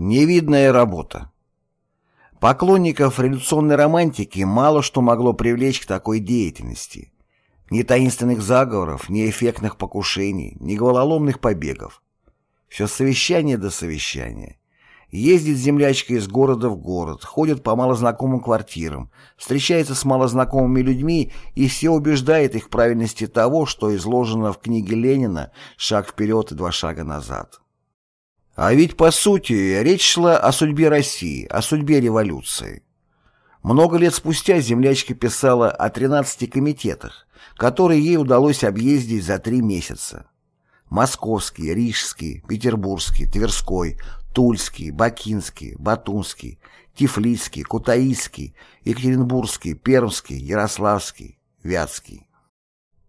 Невидная работа. Поклонников революционной романтики мало что могло привлечь к такой деятельности. Ни таинственных заговоров, ни эффектных покушений, ни головоломных побегов. Все совещание до совещания. Ездит землячка из города в город, ходит по малознакомым квартирам, встречается с малознакомыми людьми и все убеждает их в правильности того, что изложено в книге Ленина «Шаг вперед и два шага назад». А ведь, по сути, речь шла о судьбе России, о судьбе революции. Много лет спустя землячка писала о 13 комитетах, которые ей удалось объездить за три месяца. Московский, Рижский, Петербургский, Тверской, Тульский, Бакинский, Батумский, Тифлисский, Кутаисский, Екатеринбургский, Пермский, Ярославский, Вятский.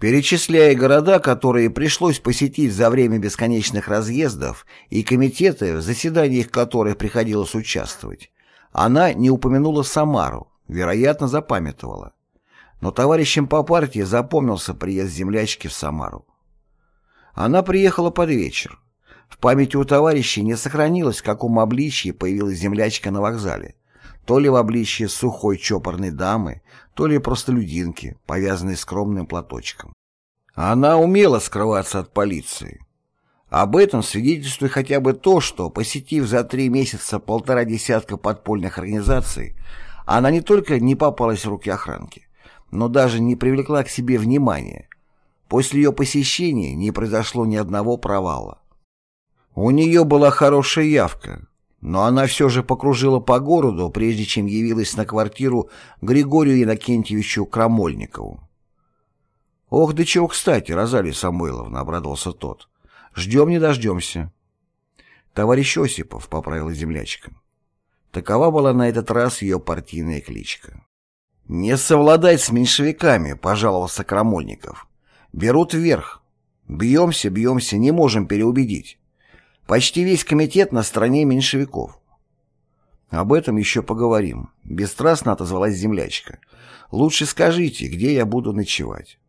Перечисляя города, которые пришлось посетить за время бесконечных разъездов и комитеты, в заседаниях которых приходилось участвовать, она не упомянула Самару, вероятно, запамятовала. Но товарищам по партии запомнился приезд землячки в Самару. Она приехала под вечер. В памяти у товарищей не сохранилось, в каком обличье появилась землячка на вокзале. То ли в обличье сухой чопорной дамы, то ли простолюдинки, повязанной скромным платочком. Она умела скрываться от полиции. Об этом свидетельствует хотя бы то, что, посетив за три месяца полтора десятка подпольных организаций, она не только не попалась в руки охранки, но даже не привлекла к себе внимания. После ее посещения не произошло ни одного провала. У нее была хорошая явка, но она все же покружила по городу, прежде чем явилась на квартиру Григорию Иннокентьевичу Крамольникову. «Ох, да чего кстати, Розалия Самойловна», — обрадовался тот. «Ждем не дождемся». «Товарищ Осипов», — поправила землячка. Такова была на этот раз ее партийная кличка. «Не совладать с меньшевиками», — пожаловался Крамольников. «Берут вверх. Бьемся, бьемся, не можем переубедить. Почти весь комитет на стороне меньшевиков. Об этом еще поговорим. Бесстрастно отозвалась землячка. Лучше скажите, где я буду ночевать.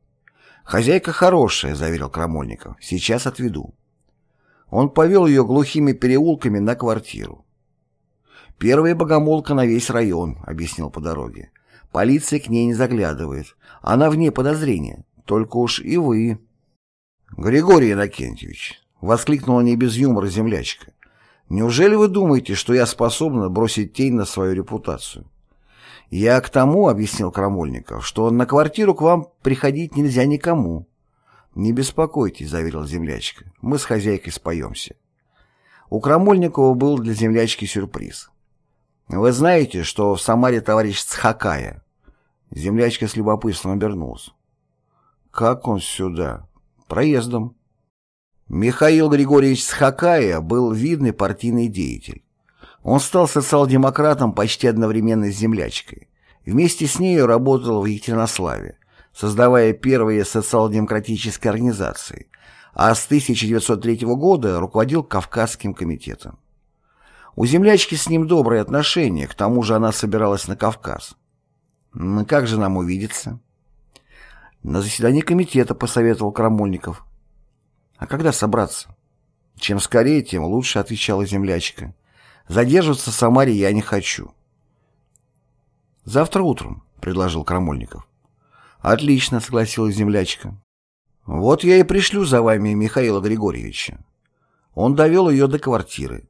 Хозяйка хорошая, заверил Крамольников. Сейчас отведу. Он повел ее глухими переулками на квартиру. Первая богомолка на весь район, объяснил по дороге. Полиция к ней не заглядывает. Она вне подозрения. Только уж и вы. Григорий Иннокентьевич, — воскликнула не без юмора землячка. «Неужели вы думаете, что я способна бросить тень на свою репутацию?» «Я к тому, — объяснил Крамольников, — что на квартиру к вам приходить нельзя никому». «Не беспокойтесь», — заверил землячка, — «мы с хозяйкой споемся». У Крамольникова был для землячки сюрприз. «Вы знаете, что в Самаре товарищ Цхакая?» Землячка с любопытством обернулась. «Как он сюда?» «Проездом». Михаил Григорьевич Схакая был видный партийный деятель. Он стал социал-демократом почти одновременно с землячкой. Вместе с нею работал в Екатеринославе, создавая первые социал-демократические организации, а с 1903 года руководил Кавказским комитетом. У землячки с ним добрые отношения, к тому же она собиралась на Кавказ. «Ну, «Как же нам увидеться?» На заседании комитета посоветовал Крамольников. А когда собраться? Чем скорее, тем лучше, отвечала землячка. Задерживаться в Самаре я не хочу. Завтра утром, предложил Крамольников. Отлично, согласилась землячка. Вот я и пришлю за вами Михаила Григорьевича. Он довел ее до квартиры.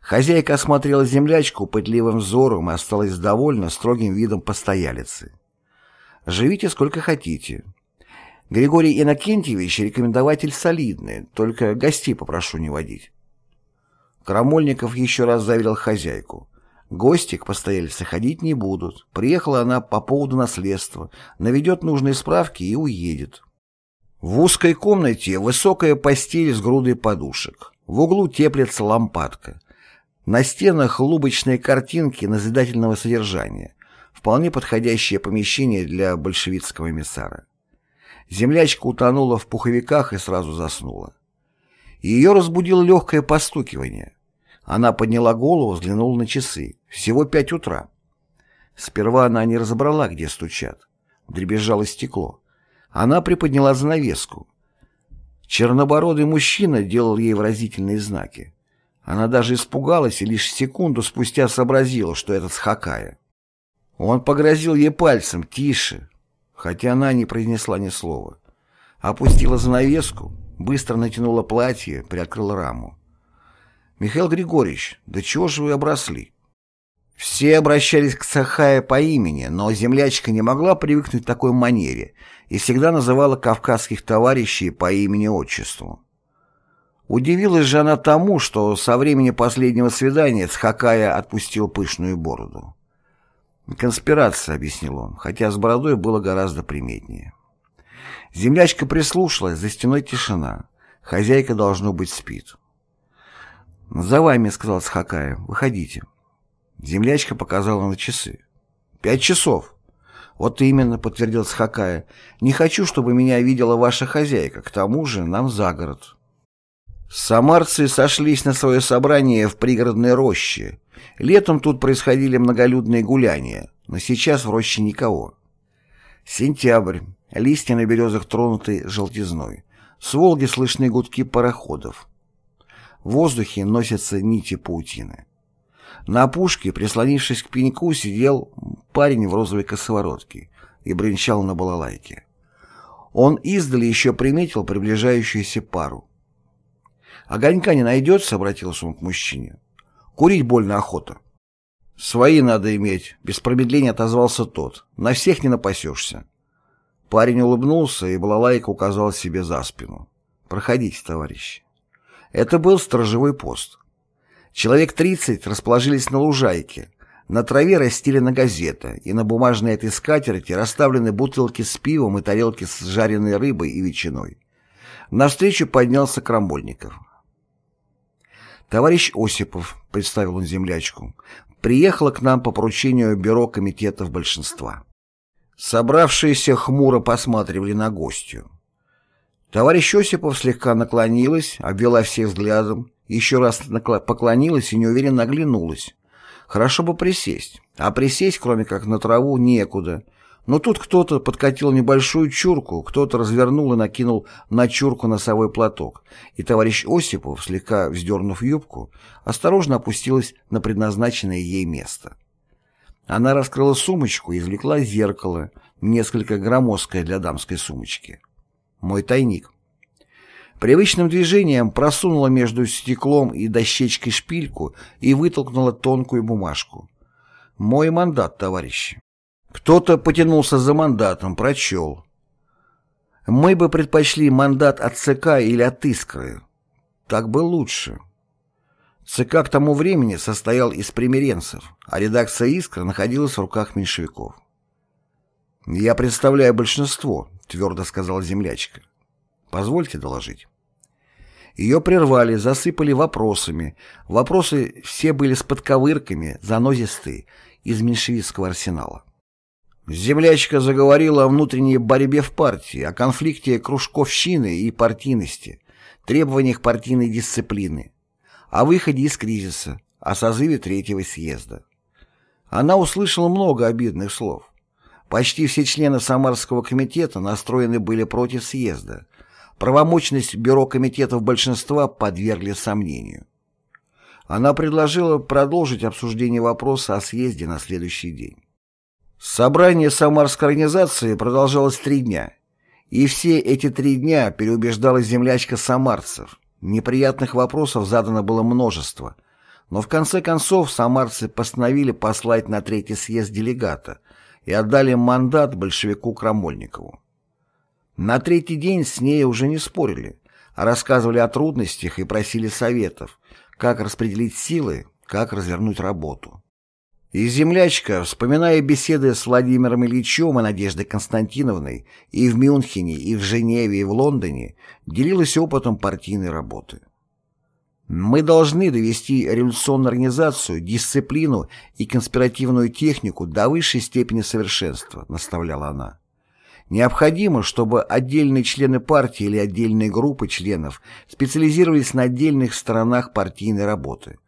Хозяйка осмотрела землячку пытливым взором и осталась довольна строгим видом постоялицы. «Живите сколько хотите. Григорий Иннокентьевич рекомендователь солидный, только гостей попрошу не водить. Крамольников еще раз заверил хозяйку. Гости к постояльце ходить не будут. Приехала она по поводу наследства, наведет нужные справки и уедет. В узкой комнате высокая постель с грудой подушек. В углу теплится лампадка. На стенах лубочные картинки назидательного содержания. Вполне подходящее помещение для большевистского эмиссара. Землячка утонула в пуховиках и сразу заснула. Ее разбудило легкое постукивание. Она подняла голову, взглянула на часы. Всего пять утра. Сперва она не разобрала, где стучат. Дребезжало стекло. Она приподняла занавеску. Чернобородый мужчина делал ей выразительные знаки. Она даже испугалась и лишь секунду спустя сообразила, что это Схакая. Он погрозил ей пальцем «Тише», хотя она не произнесла ни слова. Опустила занавеску, быстро натянула платье, приоткрыла раму. «Михаил Григорьевич, да чего же вы обросли?» Все обращались к Сахае по имени, но землячка не могла привыкнуть к такой манере и всегда называла кавказских товарищей по имени-отчеству. Удивилась же она тому, что со времени последнего свидания Схакая отпустил пышную бороду. «Конспирация», — объяснил он, хотя с бородой было гораздо приметнее. Землячка прислушалась, за стеной тишина. Хозяйка, должно быть, спит. «За вами», — сказал Схакая, — «выходите». Землячка показала на часы. «Пять часов». «Вот именно», — подтвердил Схакая. «Не хочу, чтобы меня видела ваша хозяйка. К тому же нам за город». Самарцы сошлись на свое собрание в пригородной роще. Летом тут происходили многолюдные гуляния, но сейчас в роще никого. Сентябрь. Листья на березах тронуты желтизной. С Волги слышны гудки пароходов. В воздухе носятся нити паутины. На опушке, прислонившись к пеньку, сидел парень в розовой косоворотке и бренчал на балалайке. Он издали еще приметил приближающуюся пару. «Огонька не найдется?» — обратился он к мужчине. «Курить больно охота». «Свои надо иметь», — без промедления отозвался тот. «На всех не напасешься». Парень улыбнулся, и балалайка указал себе за спину. «Проходите, товарищи». Это был сторожевой пост. Человек тридцать расположились на лужайке. На траве расстелена газета, и на бумажной этой скатерти расставлены бутылки с пивом и тарелки с жареной рыбой и ветчиной. Навстречу поднялся Крамольников. «Товарищ Осипов», — представил он землячку, — «приехала к нам по поручению бюро комитетов большинства». Собравшиеся хмуро посматривали на гостью. Товарищ Осипов слегка наклонилась, обвела всех взглядом, еще раз поклонилась и неуверенно оглянулась. Хорошо бы присесть, а присесть, кроме как на траву, некуда. Но тут кто-то подкатил небольшую чурку, кто-то развернул и накинул на чурку носовой платок, и товарищ Осипов, слегка вздернув юбку, осторожно опустилась на предназначенное ей место. Она раскрыла сумочку и извлекла зеркало, несколько громоздкое для дамской сумочки. Мой тайник. Привычным движением просунула между стеклом и дощечкой шпильку и вытолкнула тонкую бумажку. «Мой мандат, товарищи». Кто-то потянулся за мандатом, прочел. «Мы бы предпочли мандат от ЦК или от Искры. Так бы лучше». ЦК к тому времени состоял из примиренцев, а редакция «Искра» находилась в руках меньшевиков. «Я представляю большинство», — твердо сказала землячка. Позвольте доложить. Ее прервали, засыпали вопросами. Вопросы все были с подковырками, занозистые, из меньшевистского арсенала. Землячка заговорила о внутренней борьбе в партии, о конфликте кружковщины и партийности, требованиях партийной дисциплины, о выходе из кризиса, о созыве третьего съезда. Она услышала много обидных слов. Почти все члены Самарского комитета настроены были против съезда, Правомочность бюро комитетов большинства подвергли сомнению. Она предложила продолжить обсуждение вопроса о съезде на следующий день. Собрание Самарской организации продолжалось три дня, и все эти три дня переубеждала землячка самарцев. Неприятных вопросов задано было множество, но в конце концов самарцы постановили послать на третий съезд делегата и отдали мандат большевику Крамольникову. На третий день с ней уже не спорили, а рассказывали о трудностях и просили советов, как распределить силы, как развернуть работу. И землячка, вспоминая беседы с Владимиром Ильичем и Надеждой Константиновной и в Мюнхене, и в Женеве, и в Лондоне, делилась опытом партийной работы. Мы должны довести революционную организацию, дисциплину и конспиративную технику до высшей степени совершенства, наставляла она. Необходимо, чтобы отдельные члены партии или отдельные группы членов специализировались на отдельных сторонах партийной работы.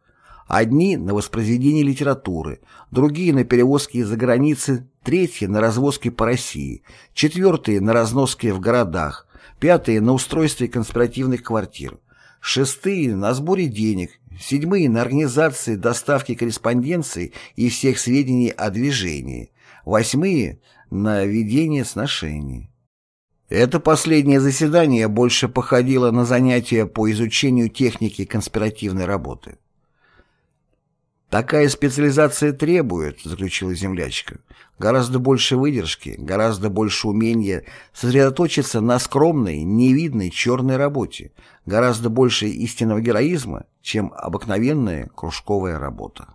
Одни – на воспроизведении литературы, другие – на перевозке из-за границы, третьи – на развозке по России, четвертые – на разноске в городах, пятые – на устройстве конспиративных квартир, шестые – на сборе денег, седьмые – на организации доставки корреспонденции и всех сведений о движении, восьмые – на ведение сношений. Это последнее заседание больше походило на занятие по изучению техники конспиративной работы. «Такая специализация требует, — заключила землячка, — гораздо больше выдержки, гораздо больше умения сосредоточиться на скромной, невидной черной работе, гораздо больше истинного героизма, чем обыкновенная кружковая работа».